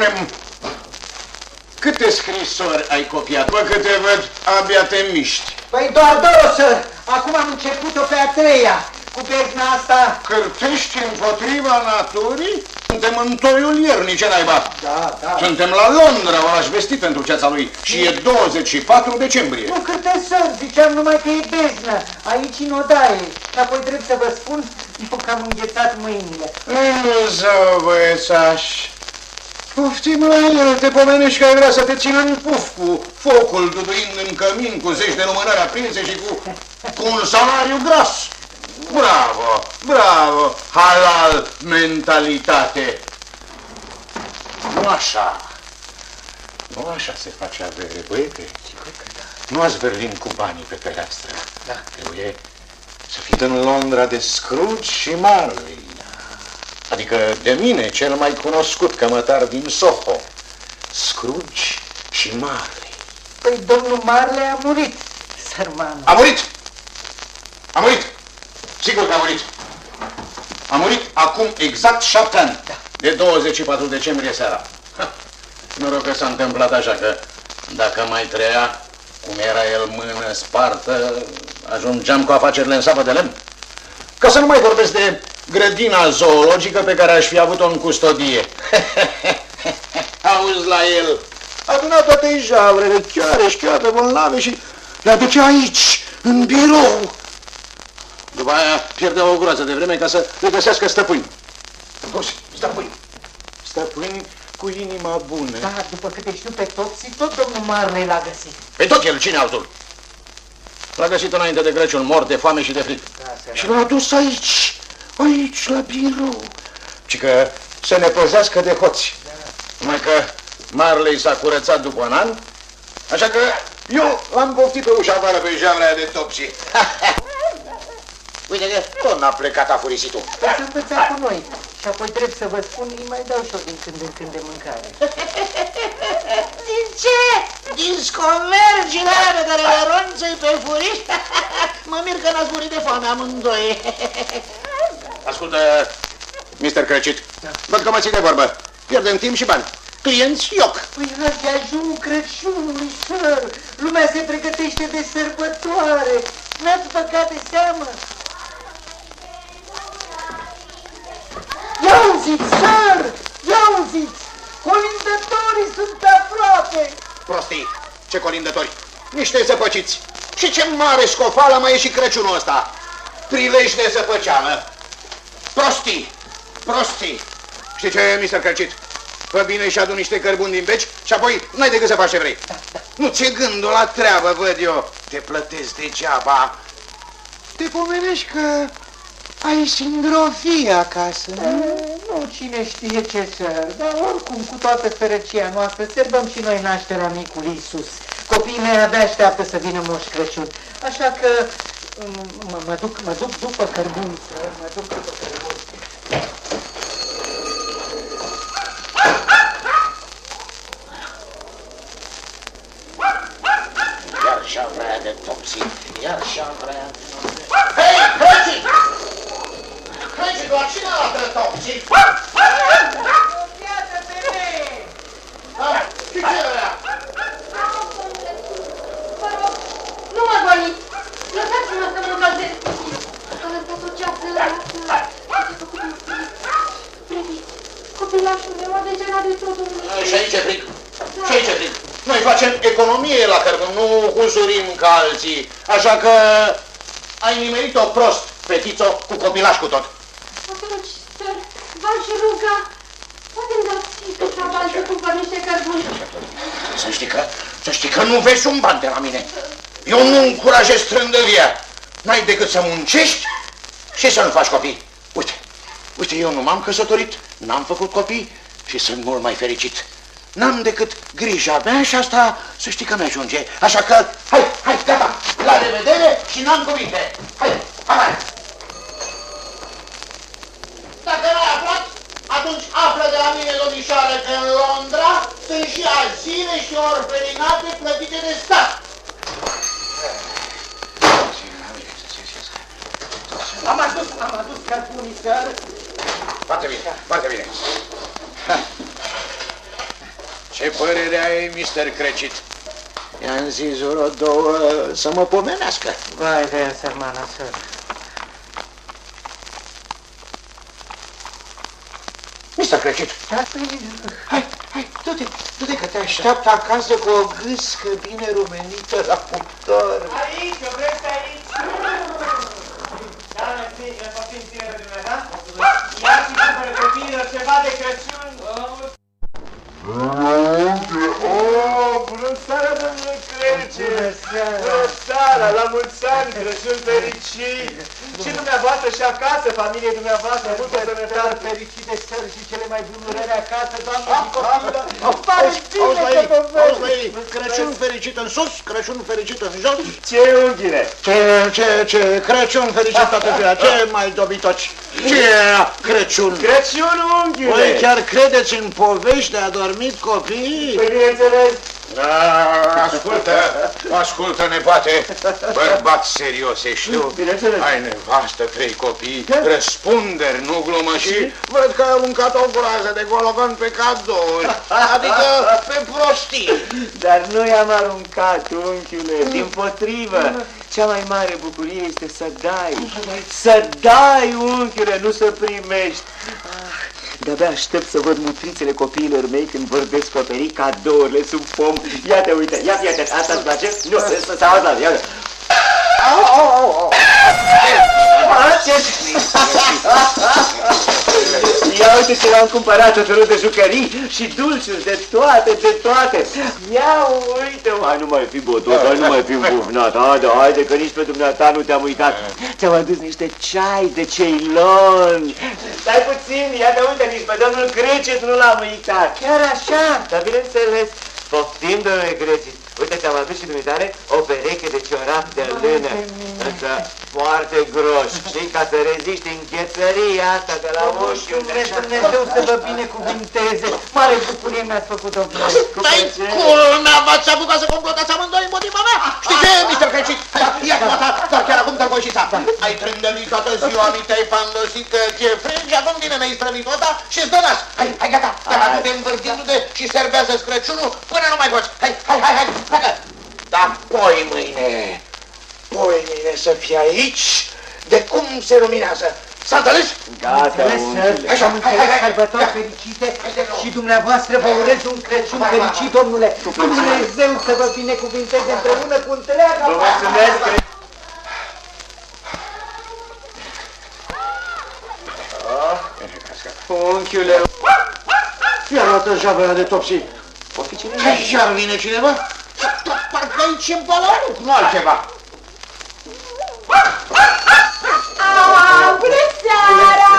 Ia spune câte scrisori ai copiat? Bă, câte văd, abia te miști. Păi doar două, sir. Acum am început-o pe a treia. Cu bezna asta. Cârtești împotriva naturii? Suntem în toiul iernii, ce naiba? Da, da. Suntem la Londra, o aș vestit pentru ceața lui. Și e 24 decembrie. Nu câte sir, ziceam numai că e beznă. Aici în odaie. Și apoi drept să vă spun, eu că am înghețat mâinile. Zău, băiețaș. Poftim la el, te pomenești că ai vrea să te țină în puf cu focul duduind în cămin, cu zeci de lumânări aprinse și cu, cu un salariu gras. Bravo, bravo, halal mentalitate. Nu așa. Nu așa se face avere, băiete. Nu ați berlin cu banii pe fereastră. Da. Trebuie să fiți în Londra de Scrooge și Marley. Adică de mine, cel mai cunoscut cămătar din Soho. Scrooge și Marley. Păi domnul Marle a murit, sărmanul. A murit! A murit! Sigur că a murit. A murit acum exact șapte ani. De 24 decembrie seara. Ha, Noroc că s-a întâmplat așa că dacă mai trăia, cum era el mână spartă, ajungeam cu afacerile în sapă de lemn. Ca să nu mai vorbesc de grădina zoologică pe care aș fi avut-o în custodie. Auzi la el. Aduna toate javrele, chiare și chiar bolnave și le aduce aici, în birou. După aia pierdea o groază de vreme ca să le găsească stăpâni. Auzi, stăpâni. Stăpâni cu inima bună. Da, după câte știu pe toți, tot domnul Marle l-a găsit. Pe tot el, cine altul? L-a găsit înainte de Crăciun, mort de foame și de fric. Da, Și l-a adus aici, aici, la birou. Și că să ne păzească de hoți. Numai că Marley s-a curățat după un an, așa că eu l-am poftit pe ușa afară pe javrea de topsii. Uite că tot n-a plecat afurisitul. Păi să învăța cu noi. Și apoi trebuie să vă spun, îi mai dau și eu din când în când de mâncare. Din ce? Din scomergile alea pe care le ronțăi pe furiș? mă mir că n-ați murit de foame amândoi. Ascultă, Mr. Crăcit, văd că mă ții de vorbă. Pierdem timp și bani. Clienți, ioc. Păi azi de ajunul Crăciunului, săr. Lumea se pregătește de sărbătoare. N-ați băgat de seamă. Ia auziți, niște zăpăciți. Și ce mare scofală mai e și Crăciunul ăsta. Prilej de zăpăceală. Prostii, prostii. Știi ce, Mr. Crăcit? Fă bine și adu niște cărbuni din beci și apoi n-ai decât să faci ce vrei. Nu ți-e gândul la treabă, văd eu. Te plătesc degeaba. Te pomenești că ai sindrofie acasă, nu? Nu, cine știe ce săr, dar oricum, cu toată sărăcia noastră, sărbăm și noi nașterea micului Iisus. Copiii mei abia așteaptă să vină Moș Crăciun. Așa că m- mă, mă, duc, mă duc după cărbuni, săr, mă duc după cărbuni. Iar și-a vrea de topsii, iar și-a vrea de... Hei, Crăcit! Crăcit, la cine latră topsii? Iată, femeie! Da, și ce vrea? Mă goniți! Lăsați-mă să mă încălzesc puțin! Că lăsat o ceață la Priviți, copilașul meu a degenerat de tot Și aici e frig. Și aici e frig. Noi facem economie la cărbun, nu huzurim ca alții. Așa că ai nimerit-o prost, fetițo, cu copilaș cu tot. Atunci, sir, v-aș ruga, poate îmi dați câțiva bani să cumpăr niște cărbuni. Să știi că, să știi că nu vezi un ban de la mine. Eu nu încurajez trândăvia. N-ai decât să muncești și să nu faci copii. Uite, uite, eu nu m-am căsătorit, n-am făcut copii și sunt mult mai fericit. N-am decât grija mea și asta să știi că mi-ajunge. Așa că, hai, hai, gata, la revedere și n-am cuvinte. Hai, hai. Dacă n-ai aflat, atunci află de la mine, domnișoară, că în Londra sunt și azile și orfelinate plătite de stat. Am adus cărpunii, sir. Foarte bine, foarte bine. Ha. Ce părere ai, Mr. Crecit? I-am zis vreo două să mă pomenească. Vai de el, sărmana, sir. Mr. Crecit, Da, păi, Hai, hai, du-te, du-te că te așteaptă acasă cu o gâscă bine rumenită la cuptor. Aici, o vreți aici? Da, mersi, le poftim ține pe dumneavoastră. Ia și cumpără copiilor ceva de Crăciun. Oh, bună seara, domnule Crece! Bună seara, la mulți ani, Crăciun fericit! Și dumneavoastră și acasă, familie dumneavoastră, multă sănătate! fericite, sir, și cele mai bune urări acasă, doamne Ah, și copilă. Auzi, auzi la ei, auzi la ei, Crăciun fericit în sus, Crăciun fericit în jos. Ce unghiile! Ce, ce, ce, Crăciun fericit toată ziua, ce mai dobitoci, ce Crăciun. Crăciun unghiile! Voi chiar credeți în povești de adormit copii? Păi, bineînțeles, Da, ascultă, ascultă, nepoate, bărbat serios, ești tu. bineînțeles. Ai nevastă, trei copii, răspunderi, nu glumă și văd că ai aruncat o groază de gologan pe cadouri, adică pe prostii. Dar nu i-am aruncat, unchiule, din potrivă. Cea mai mare bucurie este să dai. Să dai, unchiule, nu să primești. Ah, de-abia aștept să văd mutrițele copiilor mei când vor descoperi cadourile sub pom. Iată, uite, iată, iată, asta îți place? Nu, să, să, să auzi, iată. Au, au, au, au. Ah, ce Ia uite ce l-am cumpărat, tot felul de jucării și dulciuri, de toate, de toate. Ia uite, hai nu mai fi botos, hai nu mai fi îmbufnat, haide, haide, că nici pe dumneata nu te-am uitat. Ți-am adus niște ceai de ceilon. Stai puțin, ia te uite, nici pe domnul Crecet nu l-am uitat. Chiar așa? Dar bineînțeles, poftim, domnule Crecet. Uite, ți-am adus și dumitare o pereche de ciorap de lână. Însă foarte gros, știi, ca să reziști înghețăria asta de la uși unde Mulțumesc Dumnezeu să vă binecuvinteze. Mare bucurie mi-ați făcut, domnule. Stai culmea, v-ați apucat să complotați amândoi împotriva mea? Știi ce, Mr. Crecit? Ia cu ta, dar chiar acum te-am voișit Ai trândăvit toată ziua, mi te-ai fandosit că ți-e frig și acum vine mi-ai străvit ăsta și îți dă nas. Hai, hai, gata, gata, du-te învârtindu-te și servează-ți Crăciunul până nu mai poți. Hai, hai, hai, hai, pleacă. Dar poi mâine, poi mâine să fii aici, de cum se luminează. S-a înțeles? Gata, Înțeles, unchiule. sir, am înțeles sărbători fericite și dumneavoastră vă urez un Crăciun fericit, domnule. Dumnezeu să vă binecuvinteze împreună cu întreaga Vă mulțumesc, Crecet. Unchiule, Ia luat javăra de topsi. O fi cineva? Hai, iar vine cineva? Parcă aici e balonul, nu altceva. Ah, bună seara!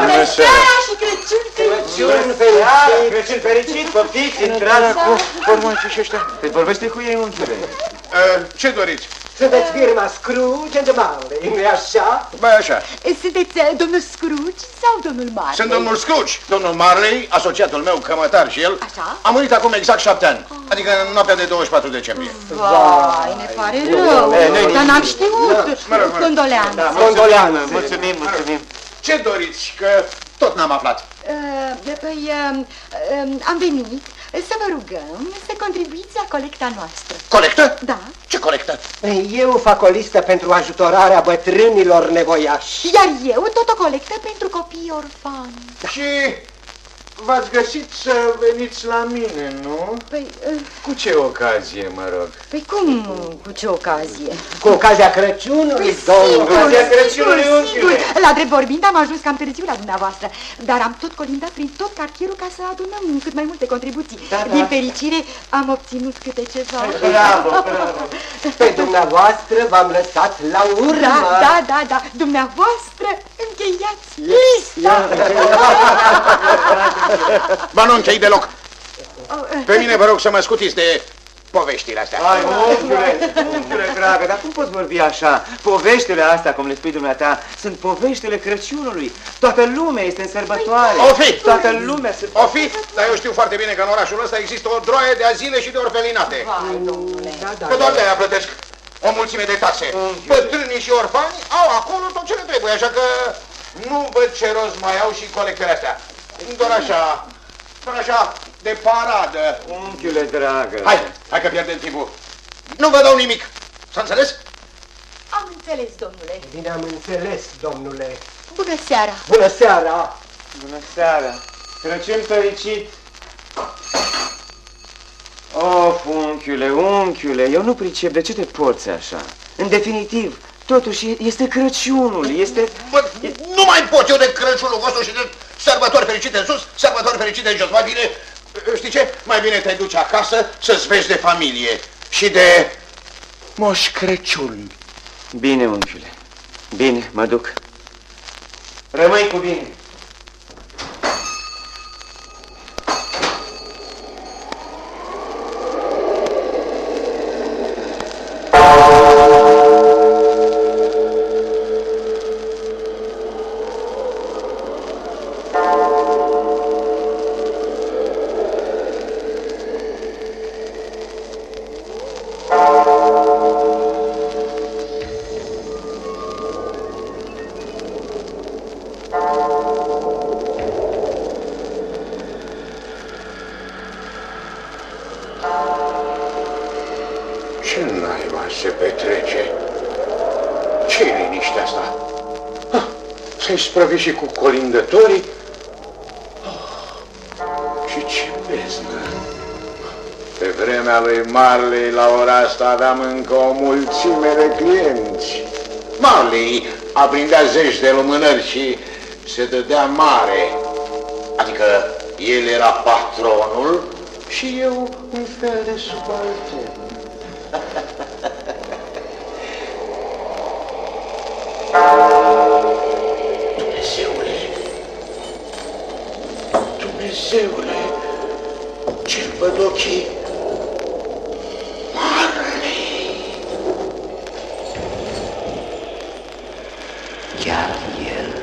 Bună seara și Crăciun fericit! Crăciun fericit! Crăciun fericit, poftiți, intrați cu... Formă și ăștia. Păi vorbește cu ei, unchiule. Ce doriți? Sunteți firma Scrooge and Marley, nu-i așa? Băi, așa. Sunteți uh, domnul Scrooge sau domnul Marley? Sunt domnul Scrooge, domnul Marley, asociatul meu, cămătar și el. Așa? A murit acum exact șapte ani, adică în noaptea de 24 decembrie. Vai, ne pare rău, dar n-am știut. Mă rog, mă rog. Condoleanțe. Da, mulțumim, mulțumim, mulțumim. Ce doriți? Că tot n-am aflat. Uh, Păi, uh, uh, am venit să vă rugăm să contribuiți la colecta noastră. Colectă? Da? Ce colectă? Eu fac o listă pentru ajutorarea bătrânilor nevoiași. Iar eu tot o colectă pentru copii orfani. Și v-ați găsit să veniți la mine, nu? Păi, uh, Cu ce ocazie, mă rog? păi cum, cu ce ocazie? Cu ocazia Crăciunului, domnul. Ocazia Crăciunului, unchiule. La drept vorbind, am ajuns cam târziu la dumneavoastră, dar am tot colindat prin tot cartierul ca să adunăm cât mai multe contribuții. Da, da. Din fericire, am obținut câte ceva. Bravo, bravo. Pe dumneavoastră v-am lăsat la urmă. Da, da, da, da, dumneavoastră încheiați lista. Ba nu închei deloc. Oh, uh, Pe mine vă rog să mă scutiți de poveștile astea. Hai, unchiule, unchiule dragă, dar cum poți vorbi așa? Poveștile astea, cum le spui dumneata, sunt poveștile Crăciunului. Toată lumea este în sărbătoare. O fi! Toată lumea se... O fi, dar eu știu foarte bine că în orașul ăsta există o droaie de azile și de orfelinate. vai, domnule. Da, da, Că doar de aia plătesc o mulțime de taxe. Bătrânii și orfani au acolo tot ce le trebuie, așa că Nu văd ce rost mai au și colectele astea. Doar așa, doar așa, de paradă. Unchiule dragă. Hai, hai că pierdem timpul. Nu vă dau nimic. S-a înțeles? Am înțeles, domnule. Bine am înțeles, domnule. Bună seara! Bună seara! Bună seara! Crăciun fericit! Of, unchiule, unchiule, eu nu pricep de ce te porți așa. În definitiv, totuși este Crăciunul, este... Bă, nu mai pot eu de Crăciunul vostru și de sărbători fericite în sus, sărbători fericite în jos. Mai bine, știi ce? Mai bine te duci acasă să-ți vezi de familie și de Moș Crăciun. Bine, unchiule, bine, mă duc. Rămâi cu bine. Se petrece? ce e liniștea asta? Ah, S-ai sprăvit și cu colindătorii? Ah, și ce beznă! Pe vremea lui Marley, la ora asta, aveam încă o mulțime de clienți. Marley aprindea zeci de lumânări și se dădea mare. Adică el era patronul și eu un fel de subaltern. Dumnezeule! Ce-l văd ochii? Marley! Chiar el.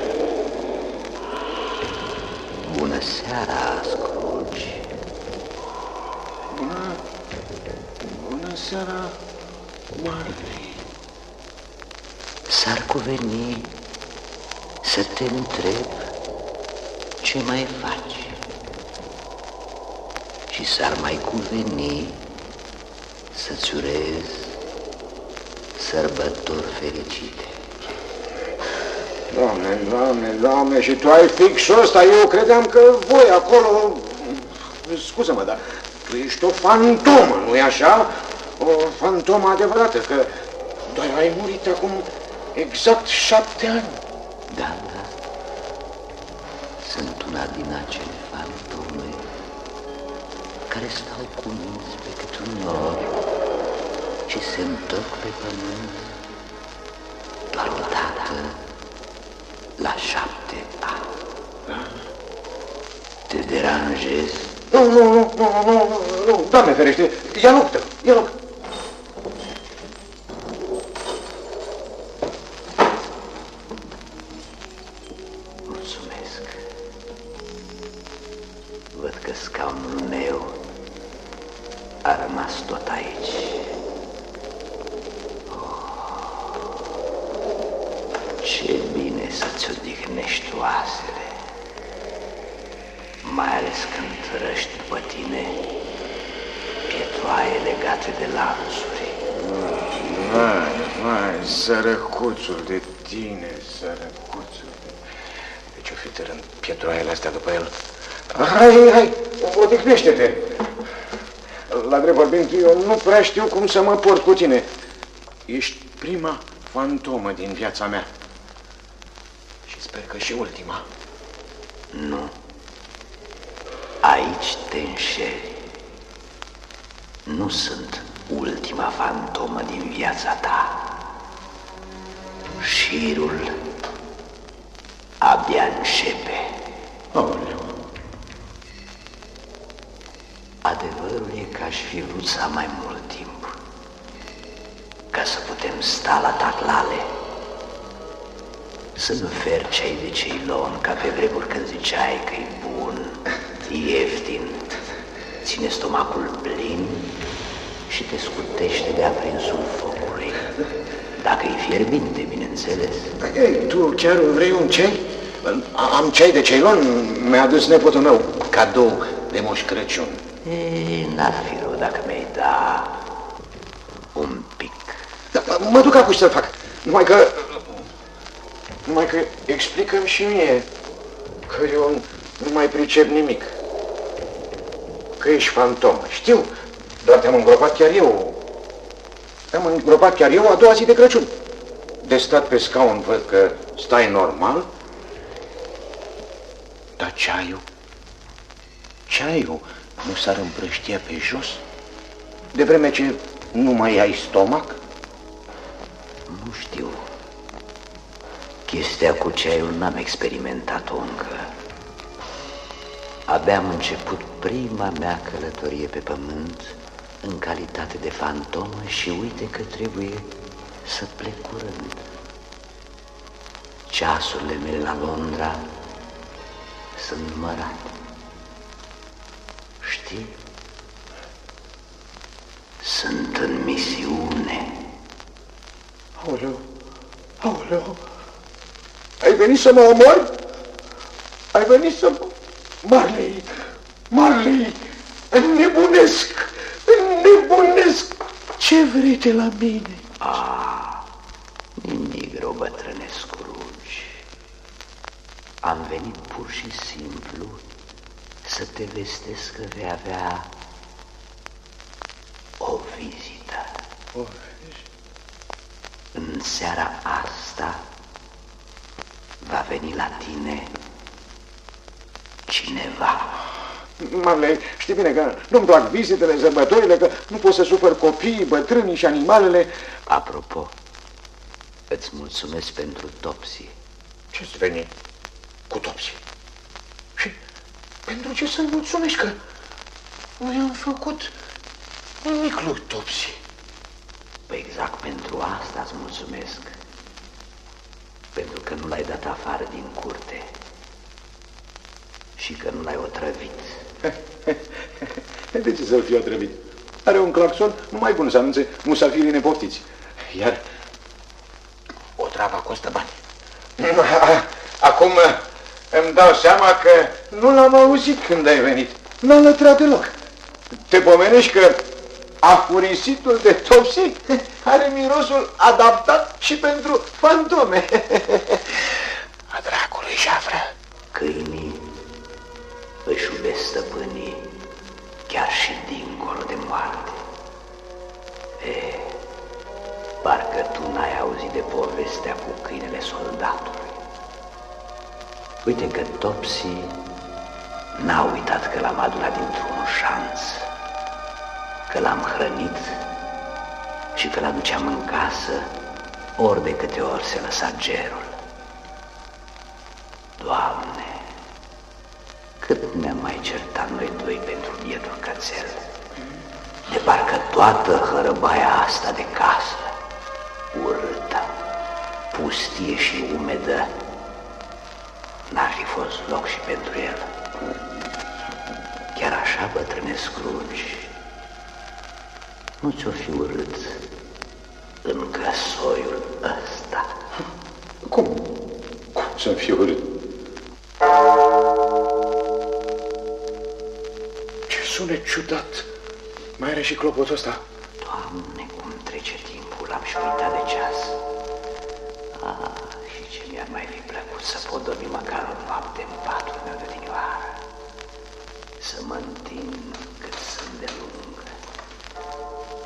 Bună seara, Scrooge. Bună, bună seara, Marley. S-ar cuveni să te întreb ce mai faci. Și s-ar mai cuveni să-ți urez sărbători fericite. Doamne, doamne, doamne, și tu ai fixul ăsta, eu credeam că voi acolo... Scuză-mă, dar tu ești o fantomă, nu-i așa? O fantomă adevărată, că doar ai murit acum exact șapte ani. Da, da, sunt una din acele fantome care stau cu minți pe cât un nor și se întorc pe pământ doar o dată la șapte ani. Te deranjez? Nu, nu, nu, nu, nu, nu, nu, doamne ferește, ia loc, tău, ia pietroaiele astea după el. Hai, hai, odihnește-te. La drept vorbind, eu nu prea știu cum să mă port cu tine. Ești prima fantomă din viața mea. Și sper că și ultima. Nu. Aici te înșeli. Nu sunt ultima fantomă din viața ta. Șirul abia începe. Adevărul e că aș fi vrut să am mai mult timp ca să putem sta la taclale, să nu feri cei de ceilon ca pe vremuri când ziceai că e bun, ieftin, ține stomacul plin și te scutește de aprinsul focului. Dacă e fierbinte, bineînțeles. Ei, tu chiar vrei un ceai? Am ceai de ceilon, mi-a adus nepotul meu cadou de Moș Crăciun. Ei, n-ar fi rău dacă mi-ai da un pic. Da, mă duc acum să-l fac. Numai că... Numai că explică-mi și mie că eu nu mai pricep nimic. Că ești fantomă. Știu, dar te-am îngropat chiar eu. Te-am îngropat chiar eu a doua zi de Crăciun. De stat pe scaun văd că stai normal. Dar ceaiul? Ceaiul nu s-ar împrăștia pe jos? De vreme ce nu mai ai stomac? Nu știu. Chestia cu ceaiul n-am experimentat-o încă. Abia am început prima mea călătorie pe pământ în calitate de fantomă și uite că trebuie să plec curând. Ceasurile mele la Londra sunt numărate. Știi? Sunt în misiune. Aoleu, aoleu, ai venit să mă omori? Ai venit să mă... Marley, Marley, înnebunesc, înnebunesc. Ce vrei de la mine? Ah, nimic rău, bătrâne Scrooge. Am venit pur și simplu să te vestesc că vei avea o vizită. O, În seara asta va veni la tine cineva. Marley, știi bine că nu-mi plac vizitele, sărbătorile, că nu pot să supăr copiii, bătrânii și animalele. Apropo, îți mulțumesc pentru Topsy. Ce-ți veni cu Topsy? Și pentru ce să-i mulțumești că nu i-am făcut nimic lui Topsy? Păi exact pentru asta îți mulțumesc. Pentru că nu l-ai dat afară din curte și că nu l-ai otrăvit. De ce să-l fiu otrăvit? Are un claxon numai bun să anunțe musafirii nepoftiți. Iar o travă costă bani. Acum îmi dau seama că nu l-am auzit când ai venit. N-a lătrat deloc. Te pomenești că afurisitul de Topsy are mirosul adaptat și pentru fantome. A dracului jafră. Câinii își iubesc stăpânii chiar și dincolo de moarte. E, parcă tu n-ai auzit de povestea cu câinele soldatului. Uite că Topsy n-a uitat că l-am adunat dintr-un șanț, că l-am hrănit și că l-aduceam în casă ori de câte ori se lăsa gerul. Doamne, cât ne-am mai certat noi doi pentru bietul cățel. De parcă toată hărăbaia asta de casă, urâtă, pustie și umedă, n-ar fi fost loc și pentru el. Chiar așa, bătrâne Scrooge, nu ți-o fi urât în căsoiul ăsta? Cum? Cum să-mi fiu urât? Ce sunet ciudat! Mai are și clopotul ăsta. Doamne, cum trece timpul, am și uitat de ceas. Ah, și ce mi-ar mai fi plăcut să pot dormi măcar o noapte în patul meu de odinioară. Să mă întind cât sunt de lung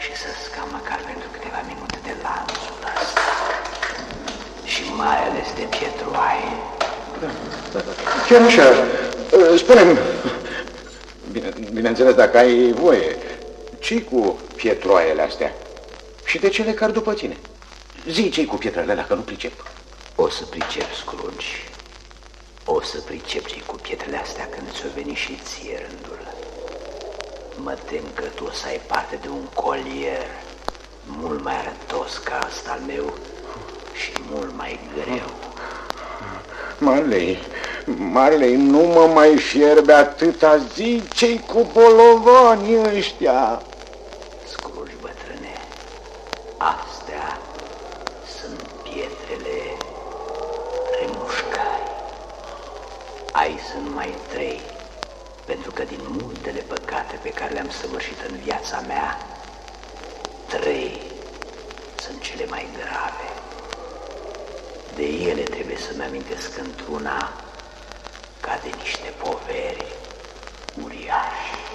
și să scap măcar pentru câteva minute de lanțul ăsta. Și mai ales de pietruaie. Chiar așa. Spune-mi, bine, bineînțeles, dacă ai voie, ce cu pietroaiele astea? Și de ce le car după tine? Zi ce cu pietrele alea, că nu pricep. O să pricep, Scrooge. O să pricep ce cu pietrele astea când ți-o veni și ție rândul. Mă tem că tu o să ai parte de un colier mult mai arătos ca ăsta al meu și mult mai greu. Marley, Marley, nu mă mai fierbe atâta zi ce cu bolovanii ăștia. Scrooge, bătrâne, astea sunt pietrele remușcări. sunt mai trei, pentru că din multele păcate pe care le-am săvârșit în viața mea, trei sunt cele mai grave. De ele trebuie să-mi amintesc într-una ca de niște poveri uriașe.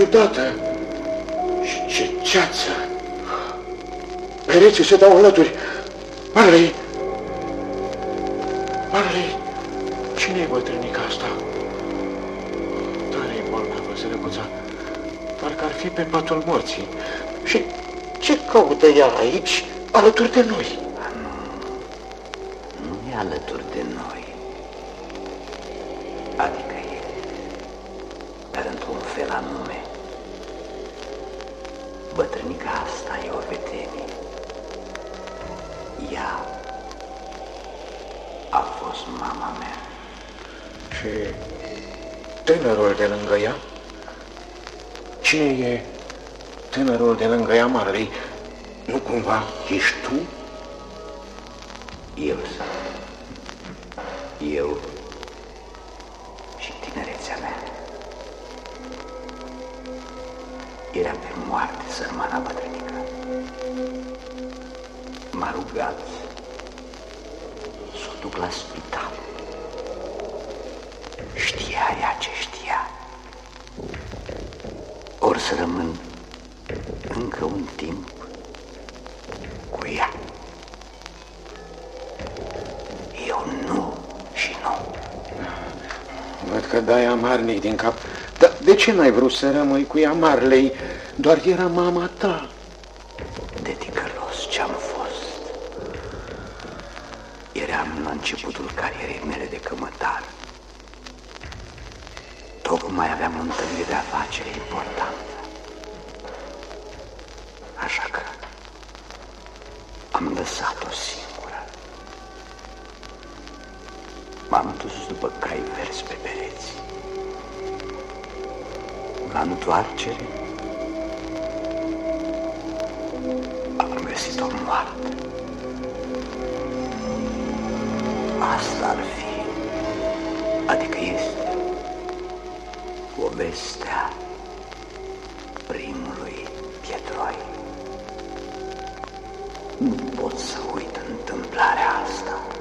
Ciudată și ce ceață! Pereții se dau alături. Marley! Marley! Cine e bătrânica asta? Tare e bolnavă, sărăcuța. Parcă ar fi pe patul morții. Și ce caută ea aici, alături de noi? Într-un fel anume. Bătrânica asta e o vedenie. Ea a fost mama mea. Și tânărul de lângă ea? Cine e tânărul de lângă ea, Marley? Nu cumva ești tu? Eu sunt. Eu Era pe moarte sărmana bătrânică. M-a rugat să o duc la spital. Știa ea ce știa. Or să rămân încă un timp cu ea. Eu nu și nu. Văd că dai amarnic din cap. Dar de ce n-ai vrut să rămâi cu ea, Marley? Doar era mama ta. Adică este, povestea primului pietroi. Nu pot să uit întâmplarea asta.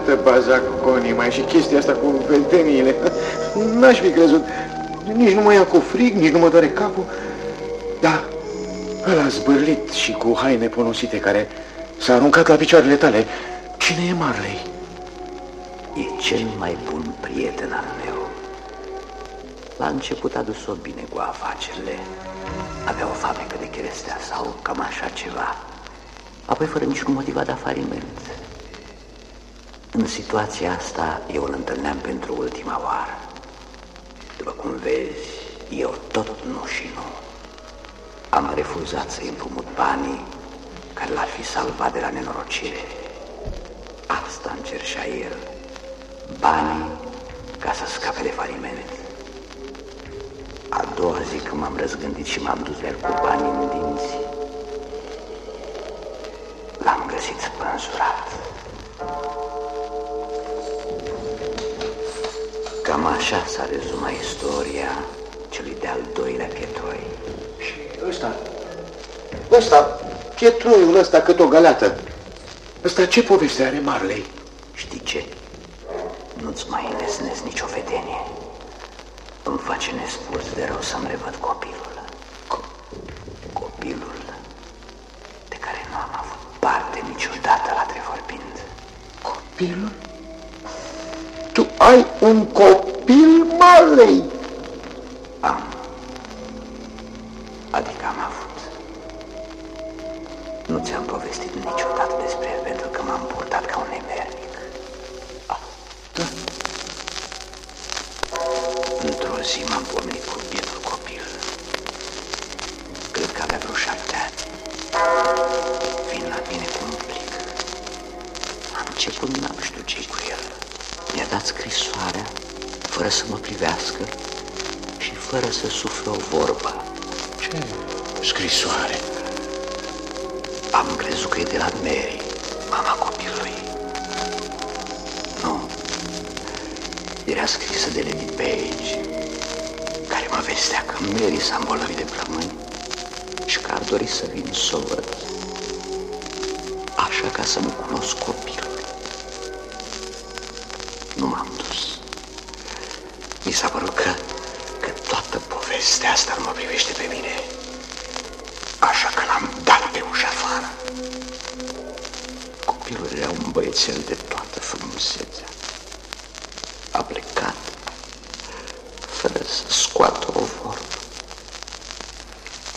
Ciudată baza cu conii mai și chestia asta cu vedeniile. N-aș fi crezut. Nici nu mă ia cu frig, nici nu mă doare capul. Da, ăla zbârlit și cu haine ponosite care s-a aruncat la picioarele tale. Cine e Marley? E cel mai bun prieten al meu. La început a dus-o bine cu afacerile. Avea o fabrică de cherestea sau cam așa ceva. Apoi, fără niciun motiv, a dat faliment. În situația asta, eu îl întâlneam pentru ultima oară. După cum vezi, eu tot nu și nu. Am refuzat să împrumut banii care l-ar fi salvat de la nenorocire. Asta îmi cerșea el. Banii ca să scape de faliment. A doua zi când m-am răzgândit și m-am dus la el cu banii în dinți, l-am găsit spânzurat. Cam așa s-a rezumat istoria celui de-al doilea Pietroi. Și ăsta, ăsta, Pietroiul ăsta cât o galeată, ăsta ce poveste are Marley? Știi ce? Nu-ți mai îndesnesc nicio vedenie. Îmi face nespus de rău să-mi revăd copilul. Co copilul de care nu am avut parte niciodată la trevorbind. Copilul? Tu ai un copil? Marley? Privească și fără să sufle o vorbă. Ce scrisoare? Am crezut că e de la Mary, mama copilului. Nu. Era scrisă de Lady Page, care mă vestea că Mary s-a îmbolnăvit de plămâni și că ar dori să vin să o văd. Așa ca să-mi cunosc copilul. Nu m-am dus. Mi s-a părut că, că toată povestea asta nu mă privește pe mine. Așa că l-am dat pe ușa afară. Copilul era un băiețel de toată frumusețea. A plecat fără să scoată o vorbă.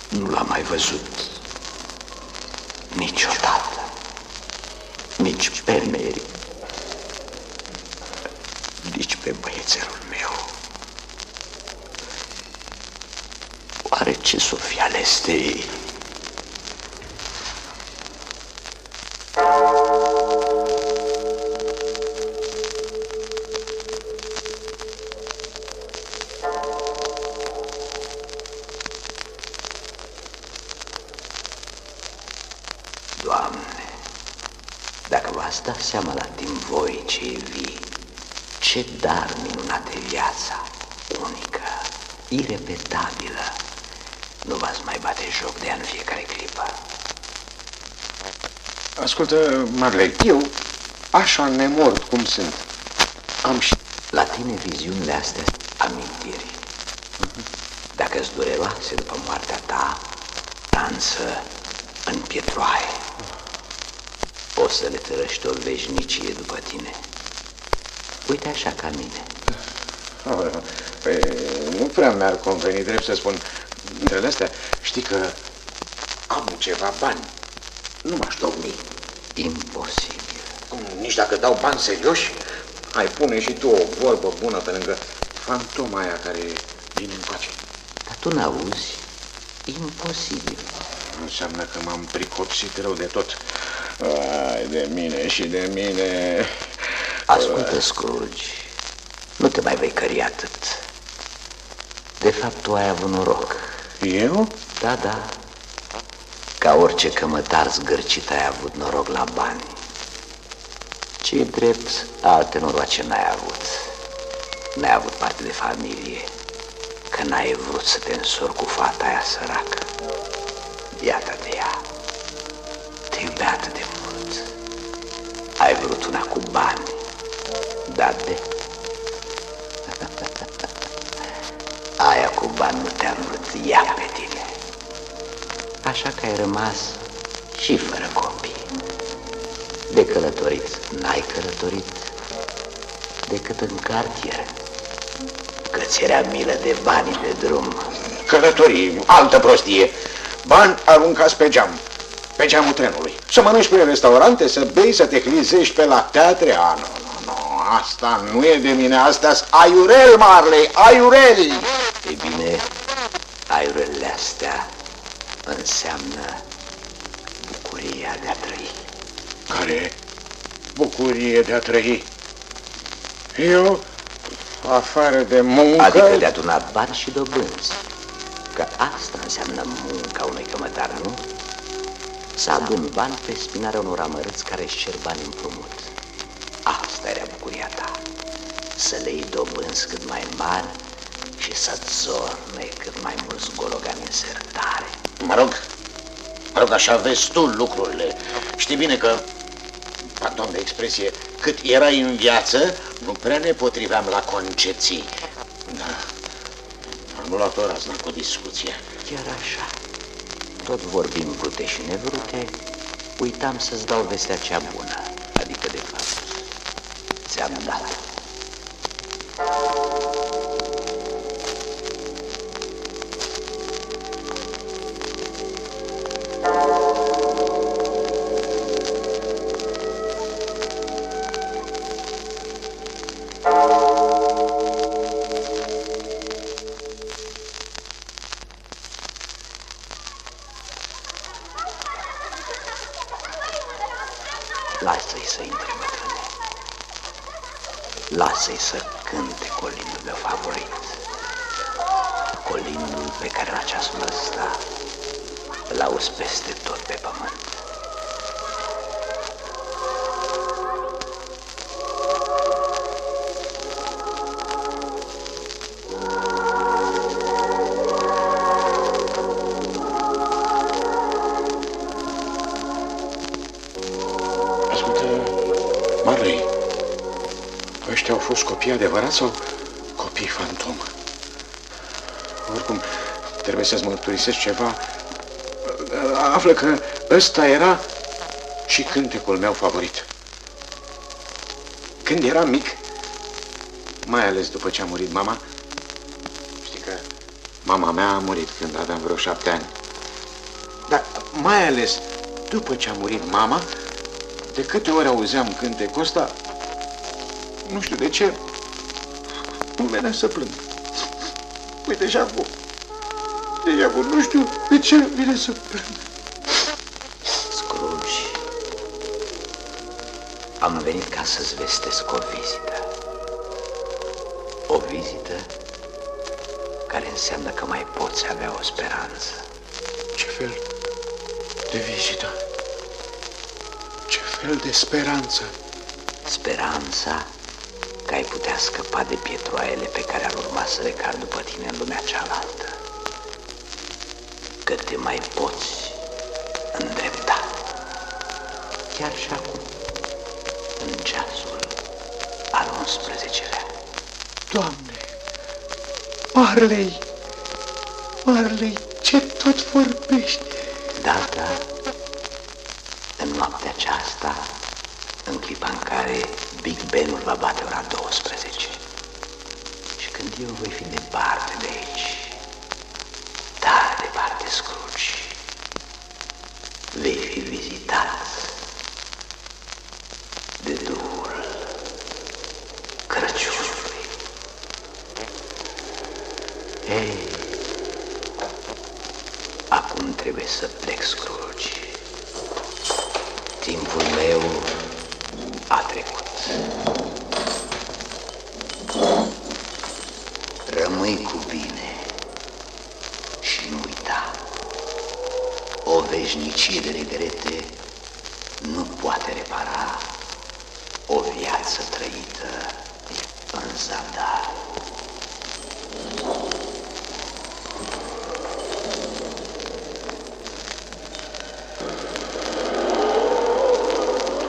Nu l-am mai văzut niciodată. Nici pe Mary. Nici pe băiețelul meu. Ce s-o fi ales de ei? Ascultă, Marley, eu, așa nemort cum sunt, am și... La tine viziunile astea amintiri. Dacă îți dureroase după moartea ta, dansă în pietroaie. O să le tărăști o veșnicie după tine. Uite așa ca mine. Păi, nu prea mi-ar conveni, drept să spun, dintre astea, știi că am ceva bani, nu m-aș domni. Imposibil. Nici dacă dau bani serioși, ai pune și tu o vorbă bună pe lângă fantoma aia care vine încoace. Dar tu n-auzi? Imposibil. Înseamnă că m-am pricopsit rău de tot. Ai de mine și de mine. Ascultă, Scrooge, nu te mai vei cări atât. De fapt, tu ai avut noroc. Eu? Da, da. Ca orice cămătar zgârcit ai avut noroc la bani. ce drept, alte noroace n-ai avut. N-ai avut parte de familie, că n-ai vrut să te însori cu fata aia săracă. Iată de ea. Te iubea atât de mult. Ai vrut una cu bani, dar de... Aia cu bani nu te-a vrut ea pe tine. Așa că ai rămas și fără copii. De călătorit n-ai călătorit decât în cartier, că ți era milă de banii de drum. Călătorii, altă prostie. Bani aruncați pe geam, pe geamul trenului. Să mănânci pe restaurante, să bei, să te clizești pe la teatre. A, nu, nu, nu, asta nu e de mine, asta aiurel, Marley, aiurel. E bine, aiurile astea înseamnă bucuria de a trăi. Care bucurie de a trăi. Eu, afară de muncă... Adică de adunat bani și dobânzi. Că asta înseamnă munca unui cămătar, nu? Să adun bani pe spinarea unor amărâți care își cer bani împrumut. Asta era bucuria ta. Să le iei dobânzi cât mai mari și să-ți zorne cât mai mulți gologani în sertare. Mă rog, mă rog, așa vezi tu lucrurile. Știi bine că, pardon de expresie, cât erai în viață, nu prea ne potriveam la concepții. Da, am luat o razna cu discuție. Chiar așa. Tot vorbim vrute și nevrute, uitam să-ți dau vestea cea bună, adică de fapt ți-am dat. Să-ți mărturisesc ceva. Află că ăsta era și cântecul meu favorit. Când eram mic, mai ales după ce a murit mama, știi că mama mea a murit când aveam vreo șapte ani. Dar mai ales după ce a murit mama, de câte ori auzeam cântecul ăsta, nu știu de ce, îmi venea să plâng. Uite și acum. Deci acum nu știu de ce îmi vine să plâng. Scrooge, am venit ca să-ți vestesc o vizită. O vizită care înseamnă că mai poți avea o speranță. Ce fel de vizită? Ce fel de speranță? Speranța că ai putea scăpa de pietroaiele pe care ar urma să le car după tine în lumea cealaltă. Că te mai poți îndrepta. Chiar și acum, în ceasul al 11-lea. Doamne, Marley, Marley, ce tot vorbești? Da, da, în noaptea aceasta, în clipa în care Big Ben-ul va bate ora 12 și când eu voi fi departe de aici, fi vizitat de Duhul Crăciunului. Ei, acum trebuie să plec, Scrooge. Timpul meu a trecut. Rămâi cu bine și nu uita. O veșnicie de regrete nu poate repara o viață trăită în zadar.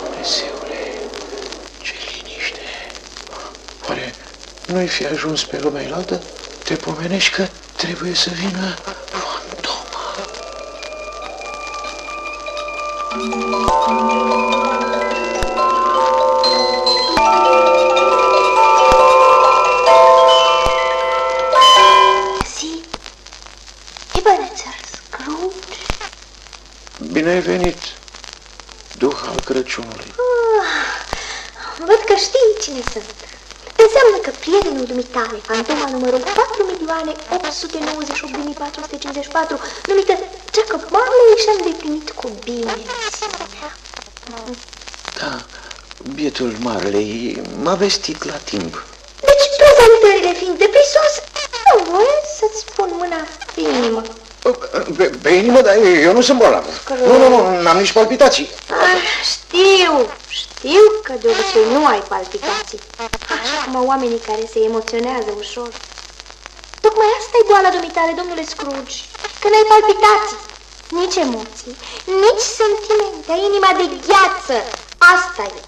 Dumnezeule, ce liniște! Oare nu-i fi ajuns pe lumea înaltă? Te pomenești că trebuie să vină dumitale, fantoma numărul 4.898.454, numită Jacob Marley, și-a îndeplinit cu bine misiunea. Da, bietul Marley m-a vestit la timp. Deci, prezentările fiind de prisos, nu voie să-ți spun mâna pe inimă. Pe, pe inimă, dar eu nu sunt bolnav. Nu, nu, nu, n-am nici palpitații. Ah, știu, știu că de obicei nu ai palpitații, așa cum oamenii care se emoționează ușor. Tocmai asta e boala dumitare, domnule Scrooge, că n-ai palpitații, nici emoții, nici sentimente, ai inima de gheață. Asta e.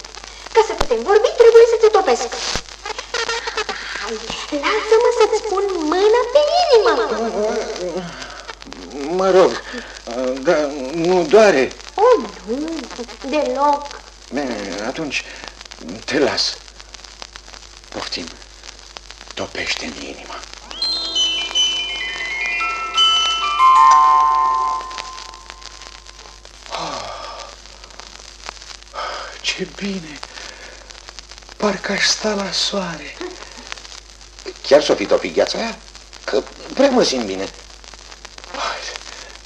Ca să putem vorbi, trebuie să te topesc. Hai, lasă-mă să-ți pun mâna pe inimă. Mă rog, dar nu doare. Oh, nu, deloc. Bine, atunci te las. Poftim, topește-mi inima. Ce bine! Parcă aș sta la soare. Chiar s-o fi topit gheața aia? Că prea mă simt bine. Hai,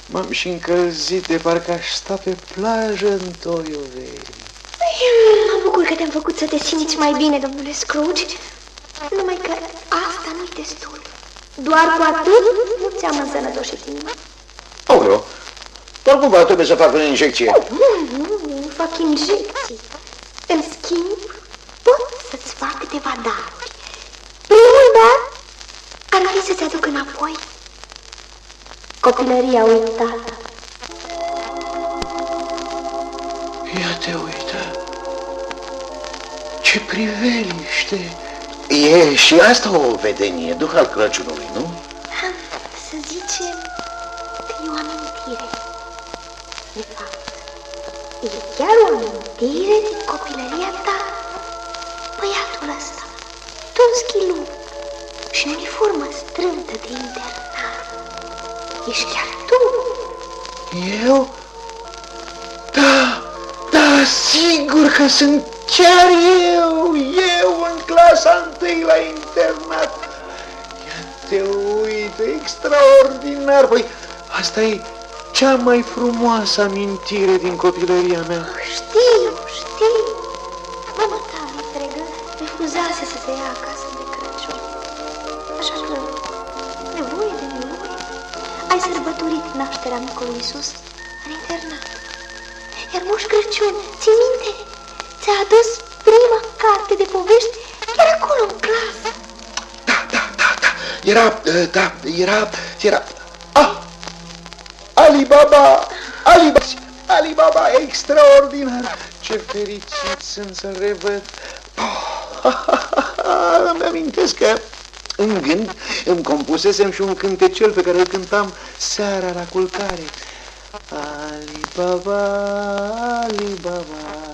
M-am și încălzit de parcă aș sta pe plajă în Toioveli. Mă bucur că te-am făcut să te simți mai bine, domnule Scrooge. Numai că asta nu-i destul. Doar cu atât nu ți-am însănătoșit inima. Aoleo, doar cumva trebuie să fac o injecție. Nu, nu, nu fac injecții. În schimb, pot să-ți fac câteva daruri. Primul dar ar fi să-ți aduc înapoi copilăria uitată. Ia te uită. Ce priveliște! E și asta o vedenie, duh al Crăciunului, nu? Să zicem că e o amintire. De fapt, e chiar o amintire din copilăria ta. Băiatul ăsta, Tonski Lu, și în uniformă strântă de internat. Ești chiar tu. Eu? Da, da, sigur că sunt chiar eu, eu în clasa întâi la internat. Ia te uită, extraordinar. Păi, asta e cea mai frumoasă amintire din copilăria mea. Știu, știu. Mama ta întregă refuzase să se ia acasă de Crăciun. Așa că, nevoie de nevoie, ai sărbătorit nașterea micului Iisus în internat. Iar Moș Crăciun, ții minte, ți-a adus prima carte de povești chiar acolo în clasă. Da, da, da, da. Era, uh, da, era, era... Ah! Alibaba! Alibaba! Alibaba, extraordinar! Ce fericit sunt să revăd! Oh, îmi amintesc că în gând îmi compusesem și un cântecel pe care îl cântam seara la culcare. Alibaba, Alibaba,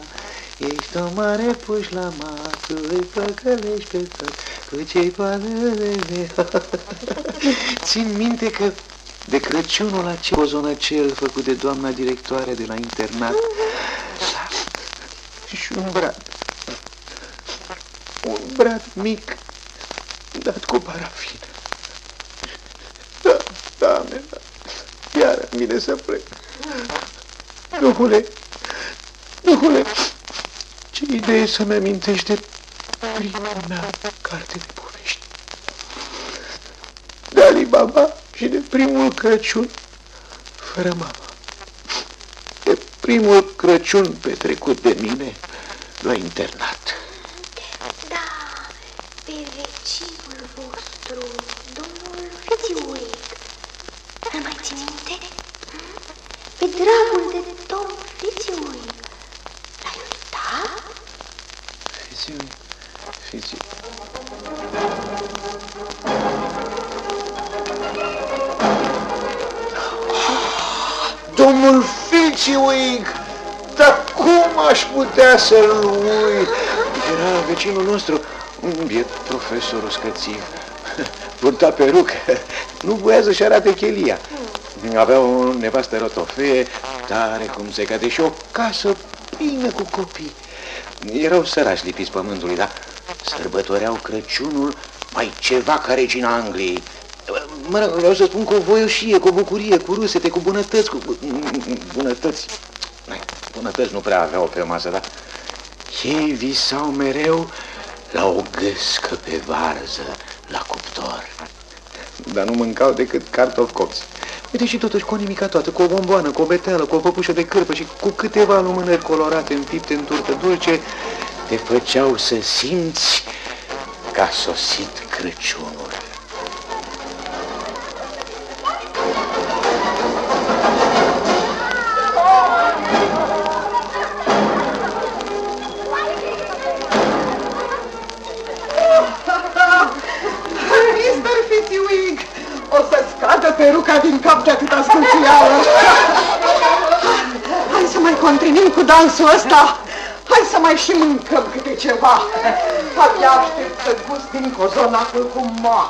ești o mare pușlama, tu îi păcălești pe tot, cu cei panelele. Țin minte că de Crăciunul acel cozonăcel făcut de doamna directoare de la internat și un brat, un brat mic dat cu parafin. Da, da, da, iar îmi vine să plec. Duhule, Duhule, ce idee să-mi amintești de prima mea carte de povești. De Alibaba și de primul Crăciun fără mama. De primul Crăciun petrecut de mine la internat. Putea să-l uit? Era vecinul nostru, un biet profesor uscățiv. Purta perucă, nu voia să-și arate chelia. Avea o nevastă rotofee, tare cum se cade și o casă plină cu copii. Erau săraci lipiți pământului, dar sărbătoreau Crăciunul mai ceva ca regina Angliei. Mă rog, vreau să spun cu o voioșie, cu o bucurie, cu rusete, cu bunătăți, cu bunătăți. Bunătăți nu prea aveau pe masă, dar ei visau mereu la o găscă pe varză, la cuptor. Dar nu mâncau decât cartofi copți. Uite și totuși cu o nimica toată, cu o bomboană, cu o beteală, cu o păpușă de cârpă și cu câteva lumânări colorate înfipte în turtă dulce, te făceau să simți că a sosit Crăciunul. Peruca din cap de atâta scâlcială. Hai să mai continuăm cu dansul ăsta. Hai să mai și mâncăm câte ceva. Abia aștept să gust din cozonacul cu moa.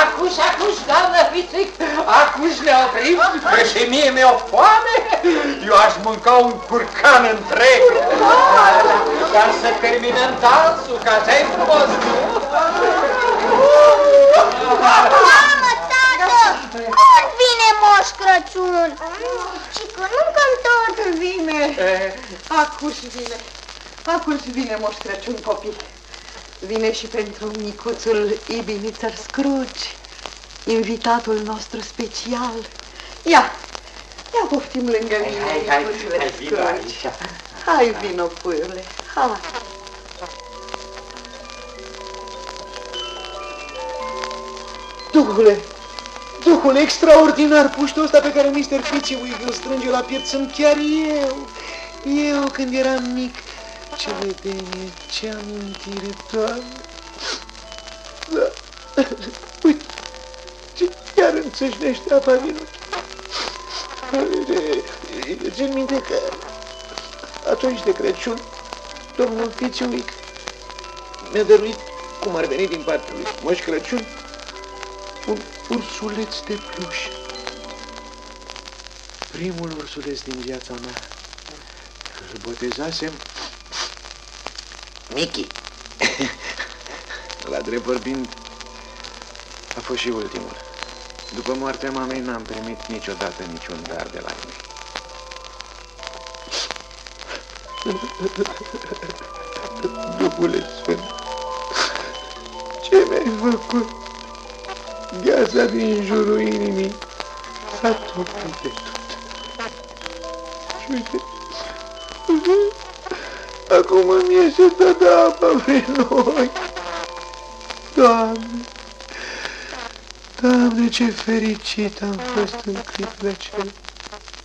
Acuș, acuș, doamnă Fițic, acuș ne oprim, că și mie mi-o foame. Eu aș mânca un curcan întreg. Ca să terminăm dansul, ca ți-ai frumos, nu? Mamă, tată! Când vine Moș Crăciun? Și când mâncăm tot? Vine, acuș vine, acuș vine Moș Crăciun, copii. Vine și pentru micuțul Ebenezer Scrooge, invitatul nostru special. Ia, ia poftim lângă mine, hai, hai, micuțule hai, vino Scrooge. aici. Hai, vino, puiule, hai. Duhule, Duhule extraordinar, puștul ăsta pe care Mr. Fitzwick îl strânge la piept sunt chiar eu. Eu când eram mic. Ce vedenie, ce amintire, Doamne. Da. Uite, ce chiar îmi țâșnește apa din ochi. Țin minte că atunci de Crăciun, domnul Fitzwick mi-a dăruit, cum ar veni din partea lui Moș Crăciun, un ursuleț de pluș. Primul ursuleț din viața mea. Îl botezasem Mickey. La drept vorbind, a fost și ultimul. După moartea mamei n-am primit niciodată niciun dar de la ei. Duhule Sfânt, ce mi-ai făcut? Gheața din jurul inimii s-a topit de tot. Și uite, acum îmi iese toată apa prin ochi. Doamne, Doamne, ce fericit am fost în clipul acela.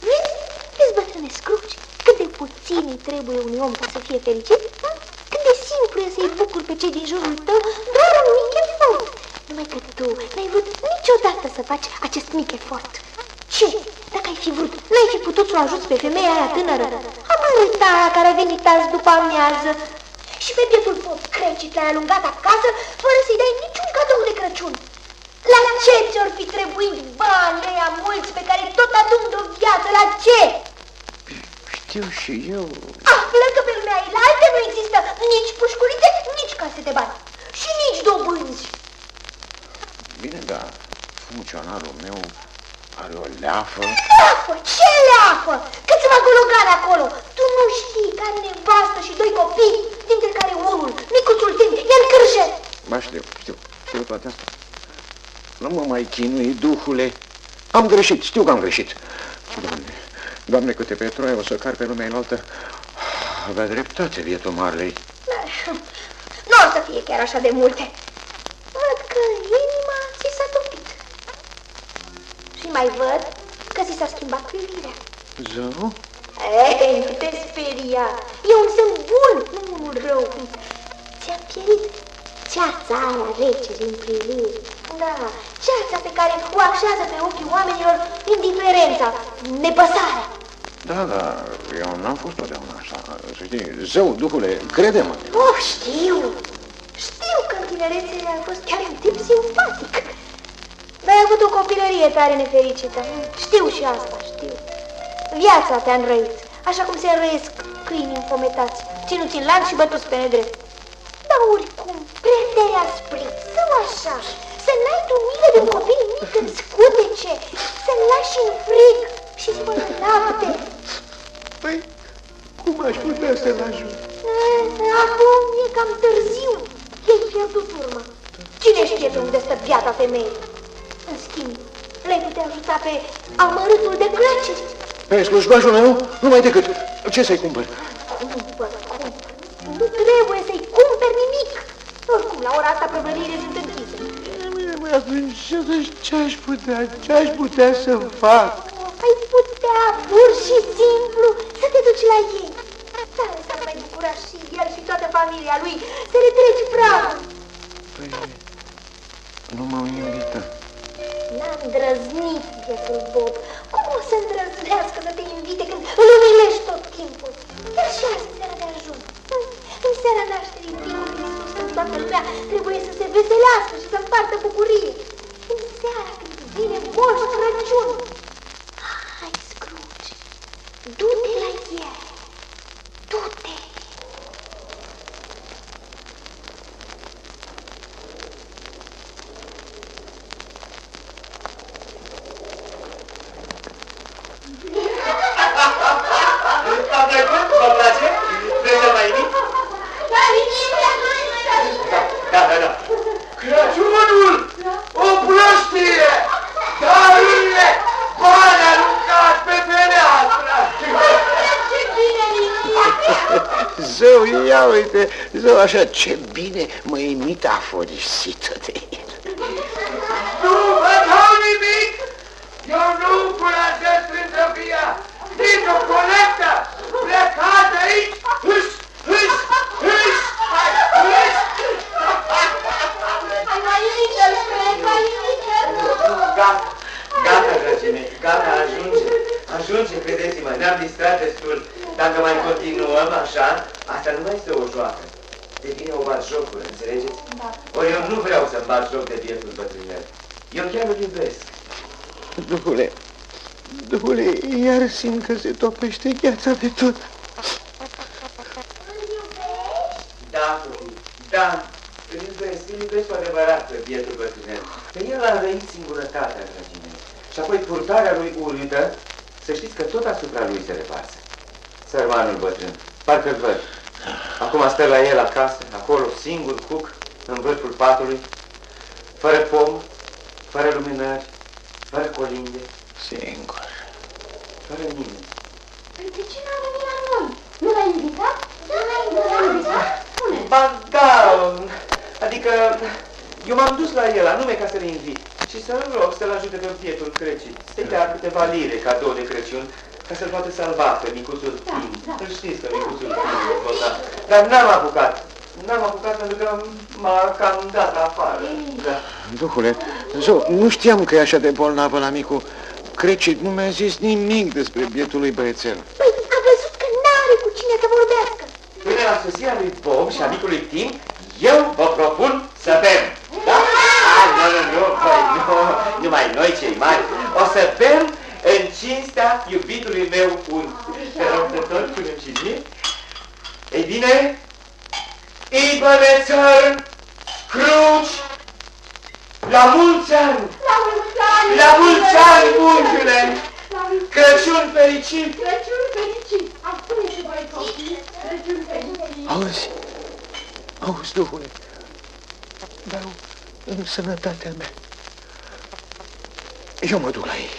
Vezi? Vezi, bătrâne Scrooge, cât de puțin îi trebuie unui om ca să fie fericit? hă? Cât de simplu e să-i bucuri pe cei din jurul tău doar un mic efort. Numai că tu n-ai vrut niciodată să faci acest mic efort. Ce? Dacă ai fi vrut, n-ai fi putut să o ajuți pe femeia aia tânără? Amărâta aia care a venit azi după amiază. Și pe bietul pop crecit l-ai alungat acasă fără să-i dai niciun cadou de Crăciun. La ce ți-or fi trebuit banii ăia mulți pe care tot adun de o viață? La ce? Știu și eu. Află că pe lumea ailaltă nu există nici pușcurite, nici case de bani. Și nici dobânzi. Bine, dar funcționarul meu are o leafă. Leafă, ce leafă? Câțiva gologani acolo. Tu nu știi că are nevastă și doi copii, dintre care unul, micuțul tâi, e în cârșe. Ba știu, știu, știu toate astea. Nu mă mai chinui, duhule. Am greșit, știu că am greșit. Doamne, Doamne, câte petroi o să car pe lumea înaltă. Avea dreptate, vietul Marley. Nu o să fie chiar așa de multe. Văd că inima ți s-a topit. Și mai văd că ți s-a schimbat privirea. Zău? Ei, nu te speria. E un semn bun, nu unul rău. Ți-a pierit ceața aia rece din privire. Da, ceața pe care o așează pe ochii oamenilor indiferența, nepăsarea. Da, da, eu n-am fost totdeauna așa. Să știi, zău, duhule, crede-mă. Oh, știu. Știu că în tinerețe ai fost chiar un tip simpatic. Dar ai avut o copilărie tare nefericită. Știu și asta, știu. Viața te-a înrăit, așa cum se înrăiesc câini înfometați, ținuți în lanț și bătuți pe nedrept. Dar oricum, prea te-ai asprit, sau așa, să n-ai tu milă de un copil mic în scutece, să-l lași în frig și să mă lapte. Păi, cum aș putea să-l ajut? Acum e cam târziu. Ei pierdut urma. Cine știe pe unde stă biata femeie? În schimb, le-ai putea ajuta pe amărâtul de Cratchit. Pe slujbașul meu, numai decât. Ce să-i cumpăr? Cumpăr, cumpăr. Nu trebuie să-i cumperi nimic. Oricum, la ora asta prăvăliile sunt închise. Bine, atunci ce aș putea, ce aș putea să fac? Ai putea pur și simplu să te duci la ei. Tare s-ar mai bucura și el și toată familia lui să le treci pragul. Păi, nu m-au invitat. N-a îndrăznit, bietul Bob. Cum o să îndrăznească să te invite când îl umilești tot timpul? Că se topește gheața de tot. Da, copii, da, îl iubesc, îl iubesc cu adevărat pe bietul bătrânel. Că el a răit singurătatea, dragii mei. Și apoi purtarea lui urâtă, să știți că tot asupra lui se revarsă. Sărmanul bătrân, parcă-l văd. Acum stă la el acasă, acolo, singur, cuc, în vârful patului, fără pom, fără luminări, fără colinde, Singur. Fără nimeni. De ce n-a venit la noi? Nu l-ai invitat? Nu l-ai invitat? Spune. Ba da, adică eu m-am dus la el anume ca să-l invit și să-l rog să-l ajute pe bietul Crăciun. Să-i dea câteva lire cadou de Crăciun ca să-l poată salva pe micuțul Tim. Îl știți că micuțul Tim e da. Dar n-am apucat. N-am apucat pentru că m-a cam dat afară. Da. Duhule, zău, nu știam că e așa de bolnavă la micu. Crecit nu mi-a zis nimic despre bietul lui băiețel. Păi, a văzut că n-are cu cine să vorbească. Până la sosirea lui Bob și a micului Tim, eu vă propun să bem. Da? Ah, nu, nu, nu, voi, nu, numai noi cei mari. O să bem în cinstea iubitului meu unchi. Te rog de tot, punem și zi. Ei bine, Ibănețăr, Scrooge, la mulți ani! La mulți ani! La mulți ani, unchiule! Crăciun fericit! Crăciun fericit! Spune și voi copii, Crăciun fericit! Auzi, auzi, Duhule, vreau în sănătatea mea. Eu mă duc la ei.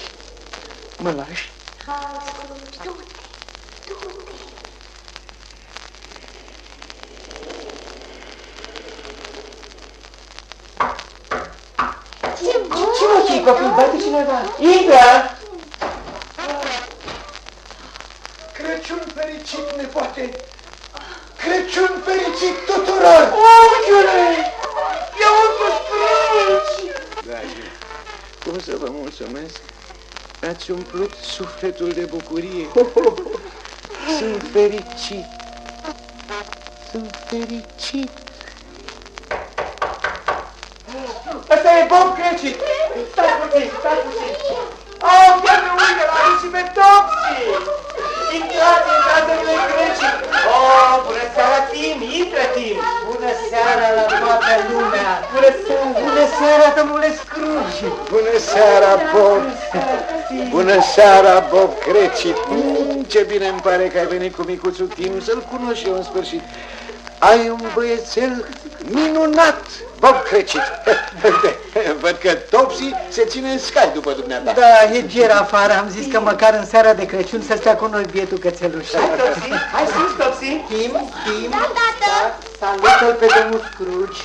Mă lași? Hai, Scrooge, du-te, du-te. Ce bun! Ce ochii, copil? Bate cineva! Intră! Crăciun fericit, nepoate! Crăciun fericit tuturor! Unchiule! E unchiul Scrooge! Dragii, cum să vă mulțumesc? Ați umplut sufletul de bucurie. Sunt fericit. Sunt fericit. E Bob Cratchit! Stați puțin, stați puțin! Oh, iată, uite, l-a adus și pe Topsy! Intrați, intrați, domnule Cratchit! Oh, bună seara, Tim! Intră, Tim! Bună seara la toată lumea! Bună seara! Bună seara, domnule Scrooge! Bună seara, Bob! Bună seara, Bob Crecit! Mm, ce bine îmi pare că ai venit cu micuțul Tim să-l cunosc și eu în sfârșit. Ai un băiețel minunat, Bob Crecit. Văd că Topsy se ține în scai după dumneata. Da, e ger afară, am zis că măcar în seara de Crăciun să stea cu noi bietul cățeluș. Hai, Topsy! Hai sus, Topsy! Tim, Tim, Da, tată! salută-l pe domnul Scrooge.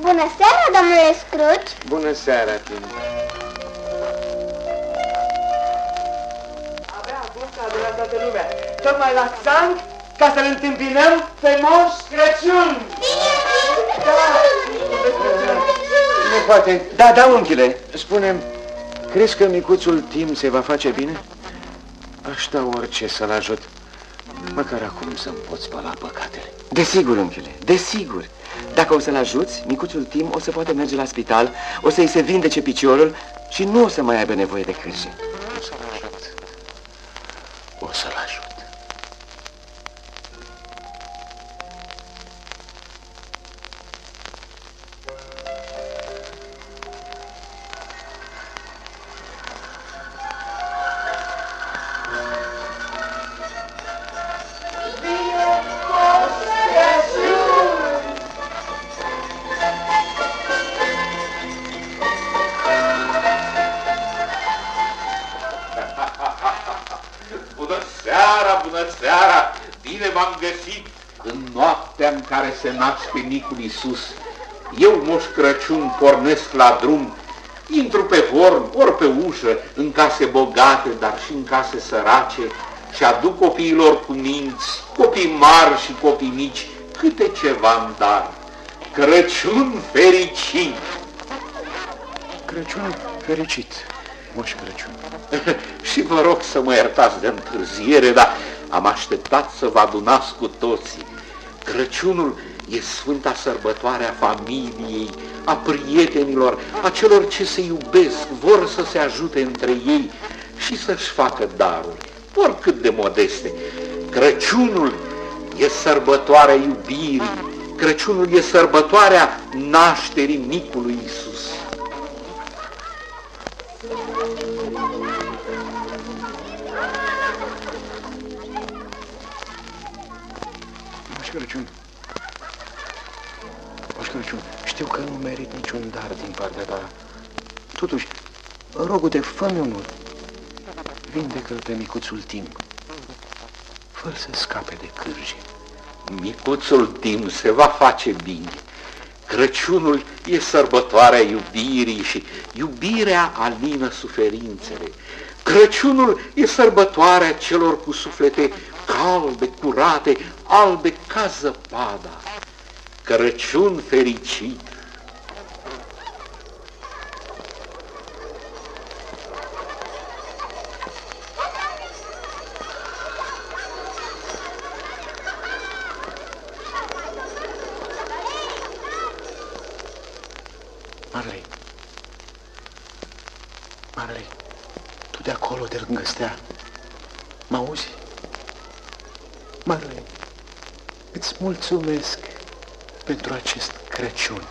Bună seara, domnule Scrooge! Bună seara, Tim. Abia acum s-a adunat toată lumea. Tocmai la țanc ca să-l întâmpinăm pe Moș Crăciun! Nu poate. Da, da, unchiule. Spune, crezi că micuțul Tim se va face bine? Aș da orice să-l ajut. Măcar acum să-mi pot spăla păcatele. Desigur, unchiule, desigur. Dacă o să-l ajuți, micuțul Tim o să poată merge la spital, o să-i se vindece piciorul și nu o să mai aibă nevoie de cârje. În care se naște micul Iisus, eu, Moș Crăciun, pornesc la drum, intru pe horn, ori pe ușă, în case bogate, dar și în case sărace, și aduc copiilor cu minți, copii mari și copii mici, câte ceva în dar. Crăciun fericit! Crăciun fericit, Moș Crăciun. și vă rog să mă iertați de întârziere, dar am așteptat să vă adunați cu toții. Crăciunul e sfânta sărbătoare a familiei, a prietenilor, a celor ce se iubesc, vor să se ajute între ei și să-și facă daruri, oricât de modeste. Crăciunul e sărbătoarea iubirii, Crăciunul e sărbătoarea nașterii micului Isus. Moș Crăciun. Moș Crăciun, știu că nu merit niciun dar din partea ta. Totuși, rogul-te, fă-mi unul. Vindecă-l pe micuțul Tim. fă să scape de cârje. Micuțul Tim se va face bine. Crăciunul e sărbătoarea iubirii și iubirea alină suferințele. Crăciunul e sărbătoarea celor cu suflete calde, curate, albe ca zăpada. Crăciun fericit! Marley. Marley, tu de acolo, de lângă stea, mă auzi? Marley, îți mulțumesc pentru acest Crăciun.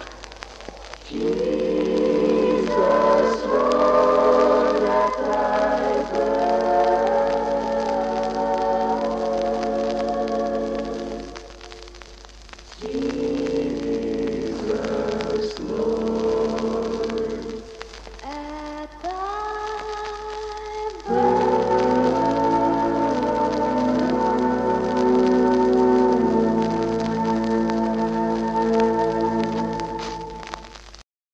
Thank you.